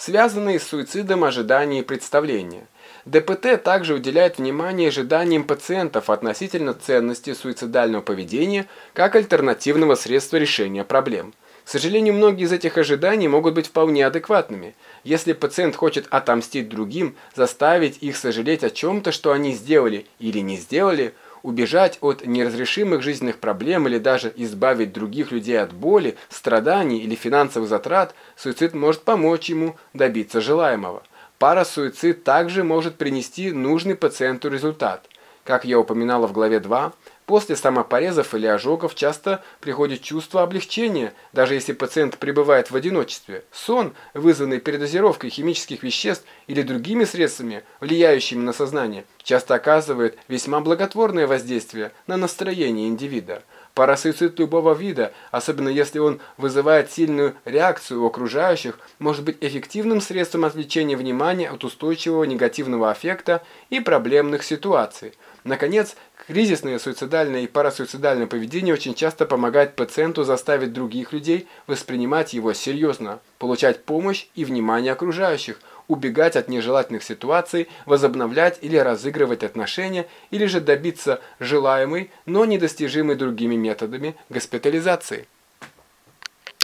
связанные с суицидом ожидания и представления. ДПТ также уделяет внимание ожиданиям пациентов относительно ценности суицидального поведения как альтернативного средства решения проблем. К сожалению, многие из этих ожиданий могут быть вполне адекватными. Если пациент хочет отомстить другим, заставить их сожалеть о чем-то, что они сделали или не сделали, убежать от неразрешимых жизненных проблем или даже избавить других людей от боли, страданий или финансовых затрат, суицид может помочь ему добиться желаемого. Парасуицид также может принести нужный пациенту результат. Как я упоминала в главе 2, после самопорезов или ожогов часто приходит чувство облегчения, даже если пациент пребывает в одиночестве. Сон, вызванный передозировкой химических веществ или другими средствами, влияющими на сознание, часто оказывает весьма благотворное воздействие на настроение индивида. Парасуицид любого вида, особенно если он вызывает сильную реакцию у окружающих, может быть эффективным средством отвлечения внимания от устойчивого негативного аффекта и проблемных ситуаций. Наконец, кризисное суицидальное и парасуицидальное поведение очень часто помогает пациенту заставить других людей воспринимать его серьезно, получать помощь и внимание окружающих, убегать от нежелательных ситуаций, возобновлять или разыгрывать отношения, или же добиться желаемой, но недостижимой другими методами госпитализации.